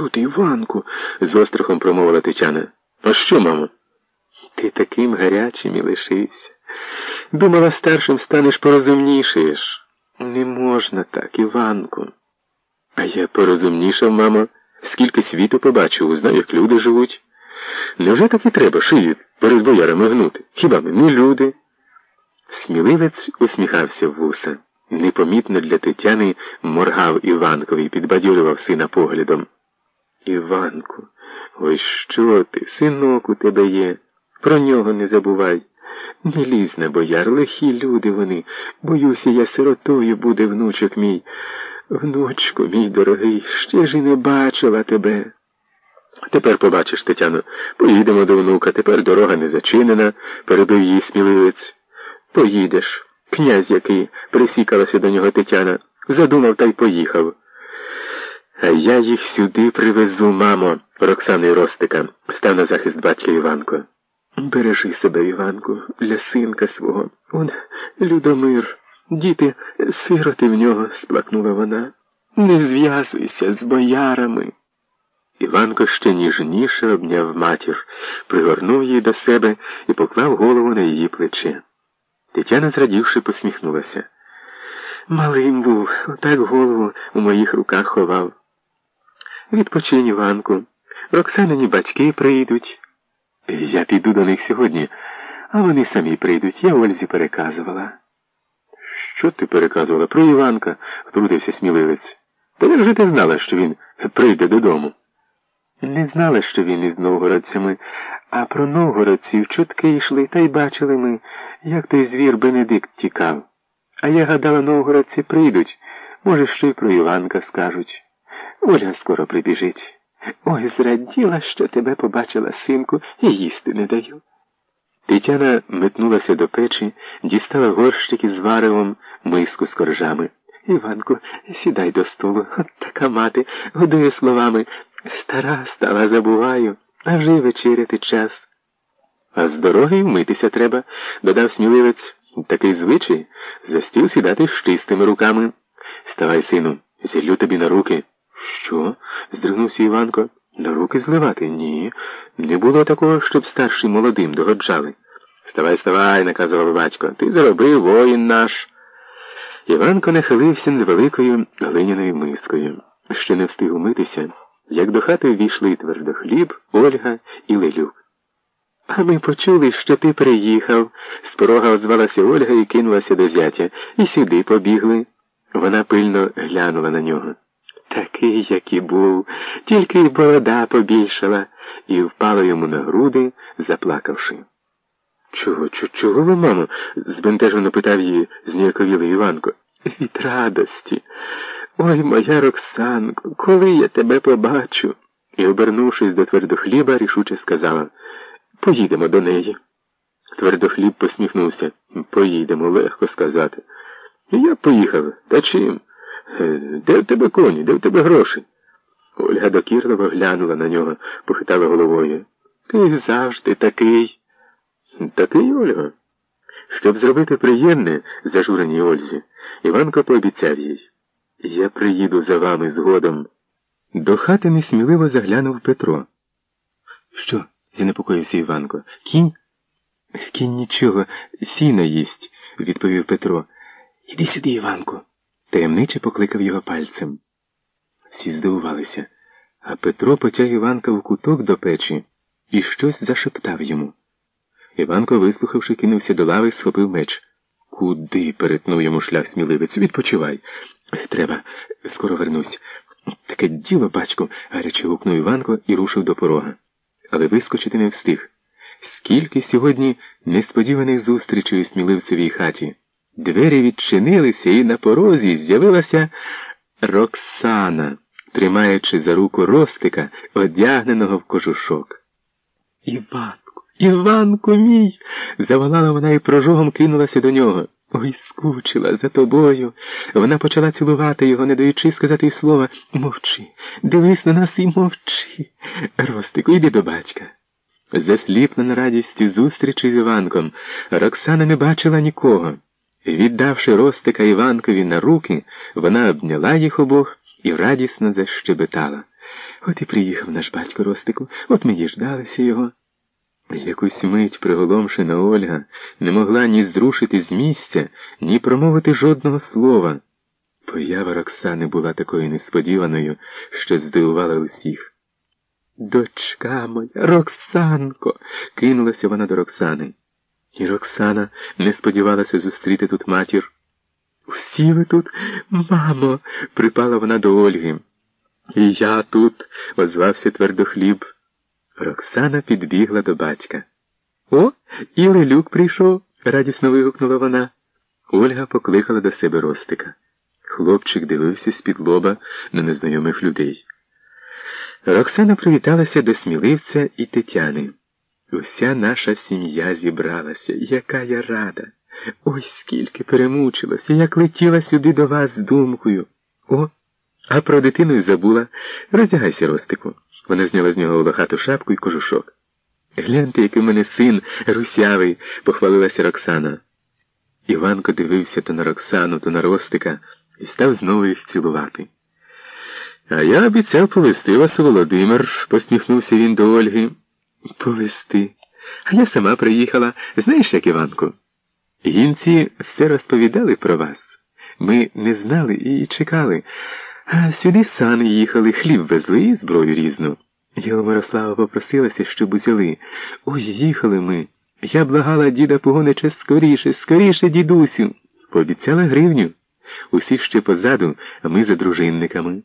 Що ти, Іванку? з острахом промовила Тетяна. А що, мамо? Ти таким гарячим і лишився. Думала, старшим станеш порозумнішаєш. Не можна так, Іванку. А я порозумнішав, мамо, скільки світу побачив, узнав, як люди живуть. Невже так і треба шию перед боярами гнути? Хіба ми не люди? Сміливець усміхався в вуса. Непомітно для Тетяни моргав Іванкові підбадьорював сина поглядом. Іванку, ось що ти, синок у тебе є. Про нього не забувай. Не лізь на бояр, лихі люди вони. Боюся, я сиротою буде внучок мій. Внучку, мій дорогий, ще ж і не бачила тебе. Тепер побачиш, Тетяно, поїдемо до внука, тепер дорога не зачинена, перебив її сміливець. Поїдеш. Князь який, присікалася до нього Тетяна, задумав та й поїхав. А я їх сюди привезу, мамо, Роксани Ростика, став на захист батька Іванко. Бережи себе, Іванку, для синка свого. Он Людомир, діти, сироти в нього, сплакнула вона. Не зв'язуйся з боярами. Іванко ще ніжніше обняв матір, пригорнув її до себе і поклав голову на її плече. Тетяна, зрадівши, посміхнулася. Малим був, отак голову у моїх руках ховав. Відпочинь, Іванку. Роксанині батьки прийдуть. Я піду до них сьогодні, а вони самі прийдуть. Я Ользі переказувала. Що ти переказувала? Про Іванка, втрутився сміливець. Та як же ти знала, що він прийде додому? Не знала, що він із новгородцями, а про новгородців чутки йшли, та й бачили ми, як той звір Бенедикт тікав. А я гадала, новгородці прийдуть, може, ще й про Іванка скажуть. Ольга скоро прибіжить. Ой, зраділа, що тебе побачила, синку, і їсти не даю. Тетяна метнулася до печі, дістала горщик із варевом, миску з коржами. Іванку, сідай до столу. От така мати, годує словами. Стара стала, забуваю, а вже й вечеряти час. А з дороги вмитися треба, додав сміливець. Такий звичай за стіл сідати з чистими руками. Ставай, сину, зіллю тобі на руки. Що? здригнувся Іванко. На руки зливати? Ні. Не було такого, щоб старший молодим догоджали. Вставай, ставай, наказував батько. Ти заробив воїн наш. Іванко нахилився над великою глиняною мискою. Ще не встиг умитися, як до хати ввійшли твердохліб, Ольга і Лелюк. А ми почули, що ти приїхав, з порога озвалася Ольга і кинулася до зятя. І сюди побігли. Вона пильно глянула на нього. Такий, як і був, тільки й борода побільшала, і впала йому на груди, заплакавши. Чого, чого ви, мамо? збентежено питав її зніяковілий Іванко. Від радості. Ой, моя Роксанко, коли я тебе побачу? І, обернувшись до твердохліба, рішуче сказала Поїдемо до неї. Твердохліб посміхнувся. Поїдемо, легко сказати. Я поїхав. Та чим? Е, де в тебе коні, де в тебе гроші? Ольга докірливо глянула на нього, похитала головою. Ти завжди такий. Такий, Ольга. Щоб зробити приємне зажуреній Ользі, Іванко пообіцяв їй. Я приїду за вами згодом. До хати несміливо заглянув Петро. Що? занепокоївся Іванко. Кінь? Кінь нічого, сіно їсть, відповів Петро. Іди сюди, Іванко. Таємниче покликав його пальцем. Всі здивувалися, а Петро потяг Іванка в куток до печі і щось зашептав йому. Іванко, вислухавши, кинувся до лави, схопив меч. Куди? перетнув йому шлях сміливець. Відпочивай. Треба, скоро вернусь. Таке діло, батько, гаряче гукнув Іванко і рушив до порога. Але вискочити не встиг. Скільки сьогодні несподіваних зустрічей у сміливцевій хаті. Двері відчинилися, і на порозі з'явилася Роксана, тримаючи за руку ростика, одягненого в кожушок. Іванку, Іванку мій. заволала вона і прожогом кинулася до нього. Ой, скучила за тобою. Вона почала цілувати його, не даючи сказати й слова. Мовчи, дивись на нас і мовчи. Ростику, йди до батька. Засліпнена радістю зустрічі з Іванком, Роксана не бачила нікого. Віддавши Ростика Іванкові на руки, вона обняла їх обох і радісно защебетала. От і приїхав наш батько Ростику, от ми діждалися його. Якусь мить приголомшена Ольга не могла ні зрушити з місця, ні промовити жодного слова. Поява Роксани була такою несподіваною, що здивувала усіх. Дочка моя, Роксанко, кинулася вона до Роксани. І Роксана не сподівалася зустріти тут матір. Усі ви тут, мамо, припала вона до Ольги. І я тут, озвався твердохліб. Роксана підбігла до батька. О, і Лелюк прийшов, радісно вигукнула вона. Ольга покликала до себе Ростика. Хлопчик дивився з-під лоба на незнайомих людей. Роксана привіталася до сміливця і Тетяни. Уся наша сім'я зібралася, яка я рада. Ой, скільки перемучилася, як летіла сюди до вас з думкою. О, а про дитину й забула. Роздягайся, Ростику. Вона зняла з нього лохату шапку і кожушок. Гляньте, який в мене син русявий, похвалилася Роксана. Іванко дивився то на Роксану, то на Ростика і став знову їх цілувати. А я обіцяв повести вас, Володимир, посміхнувся він до Ольги. Повести. А я сама приїхала. Знаєш, як Іванку? Гінці все розповідали про вас. Ми не знали і чекали. А сюди сани їхали, хліб везли і зброю різну. Його Мирослава попросилася, щоб узяли. Ой, їхали ми. Я благала діда Погонича скоріше, скоріше, дідусю. Пообіцяла гривню. Усі ще позаду, а ми за дружинниками.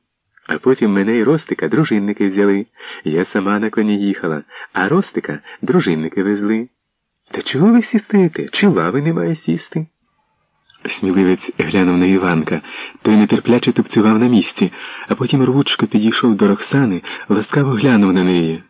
А потім мене і Ростика дружинники взяли. Я сама на коні їхала, а Ростика дружинники везли. Та чого ви всі стоїте? Чи лави немає сісти? Сміливець глянув на Іванка, той нетерпляче тупцював на місці, а потім рвучко підійшов до Роксани, ласкаво глянув на неї.